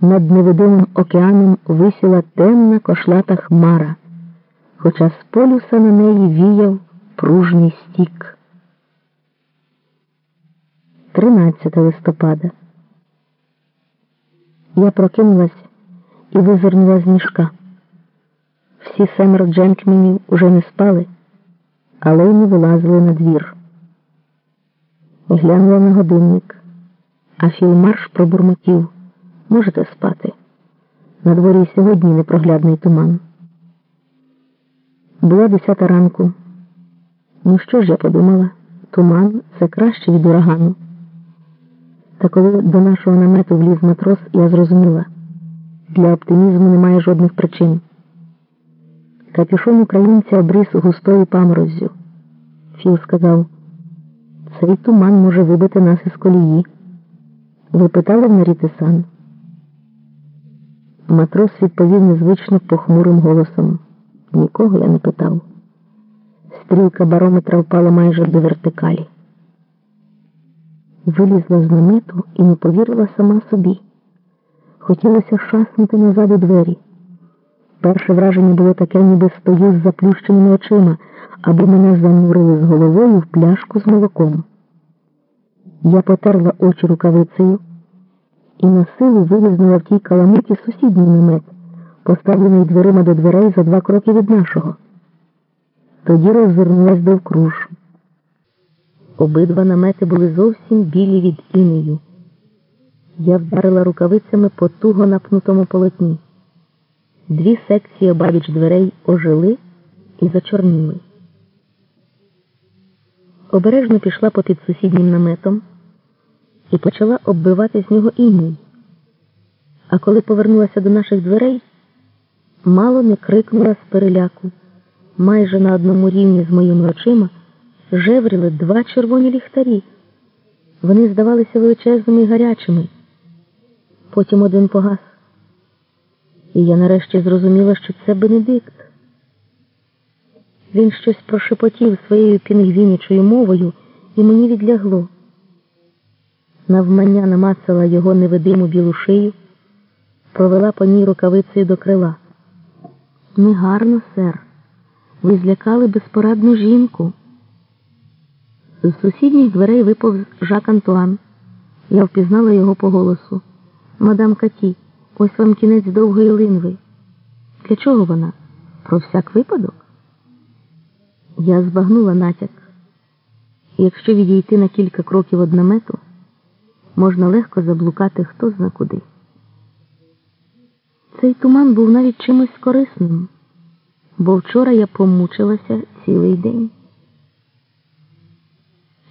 Над невидимим океаном висіла темна кошлата хмара, хоча з полюса на неї віяв пружній стік. 13 листопада. Я прокинулась і визирнула з мішка. Всі семеро джентльменів уже не спали, але й не вилазили на двір. Глянула на годинник, а філмарш пробурмотів. Можете спати. На дворі сьогодні непроглядний туман. Була десята ранку. Ну що ж я подумала? Туман це краще від урагану. Та коли до нашого намету вліз матрос, я зрозуміла для оптимізму немає жодних причин. Капюшон українця обрис густою памороззю. Філ сказав, цей туман може вибити нас із колії. Ви питали в Нарітисан? Матрос відповів незвично похмурим голосом. Нікого я не питав. Стрілка барометра впала майже до вертикалі. Вилізла з намету і не повірила сама собі. Хотілося шаснути назад у двері. Перше враження було таке, ніби стою з заплющеними очима, аби мене занурили з головою в пляшку з молоком. Я потерла очі рукавицею і на силу вивізнула в тій каламуті сусідній намет, поставлений дверима до дверей за два кроки від нашого. Тоді розвернулась довкруж. Обидва намети були зовсім білі від інею. Я вдарила рукавицями по туго напнутому полотні. Дві секції обабіч дверей ожили і зачорніли. Обережно пішла попід сусіднім наметом і почала оббивати з нього іній. А коли повернулася до наших дверей, мало не крикнула з переляку. Майже на одному рівні з моїми очима жевріли два червоні ліхтарі. Вони здавалися величезними і гарячими. Потім один погас. І я нарешті зрозуміла, що це Бенедикт. Він щось прошепотів своєю пінгвінічою мовою, і мені відлягло. Навмання намацала його невидиму білу шию, провела по ній рукавицею до крила. Негарно, сер. Ви злякали безпорадну жінку. З сусідніх дверей виповз Жак Антуан. Я впізнала його по голосу. Мадам Каті, ось вам кінець довгої линви. Для чого вона? Про всяк випадок? Я збагнула натяк. Якщо відійти на кілька кроків од намету, можна легко заблукати хто зна куди. Цей туман був навіть чимось корисним, бо вчора я помучилася цілий день.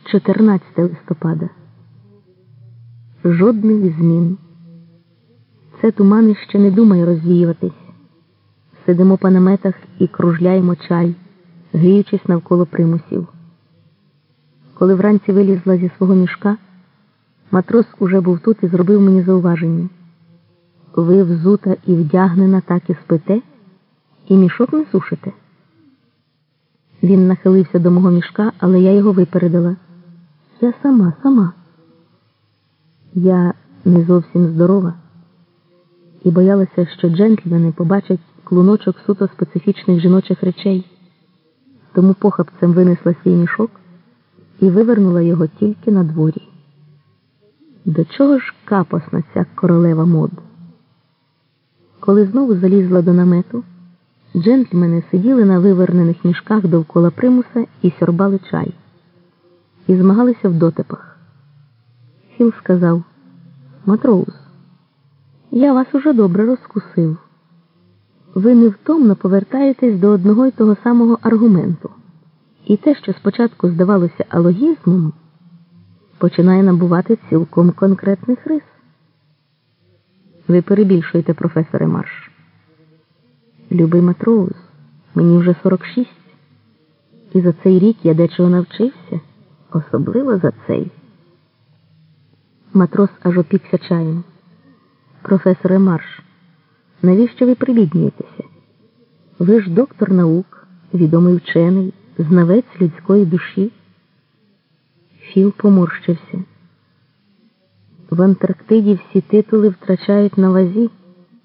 14 листопада. Жодних змін. Це туман іще не думає розвіюватись. Сидимо по наметах і кружляємо чай, гріючись навколо примусів. Коли вранці вилізла зі свого мішка, матрос уже був тут і зробив мені зауваження. Ви взута і вдягнена так і спите, і мішок не сушите. Він нахилився до мого мішка, але я його випередила. Я сама, сама. Я не зовсім здорова і боялася, що джентльмени побачать клуночок суто специфічних жіночих речей, тому похапцем винесла свій мішок і вивернула його тільки на дворі. До чого ж капосна ця королева мод? Коли знову залізла до намету, джентльмени сиділи на вивернених мішках довкола примуса і сьорбали чай, і змагалися в дотипах. Філ сказав Матроуз, я вас уже добре розкусив. Ви невтомно повертаєтесь до одного й того самого аргументу. І те, що спочатку здавалося алогізмом, починає набувати цілком конкретних рис. Ви перебільшуєте, професоре Марш. Любий Матроуз, мені вже 46. І за цей рік я дечого навчився, особливо за цей. Матрос аж опікся чаєм. Професоре Марш, навіщо ви прибіднюєтеся? Ви ж доктор наук, відомий вчений, знавець людської душі. Філ поморщився. В Антарктиді всі титули втрачають на вазі.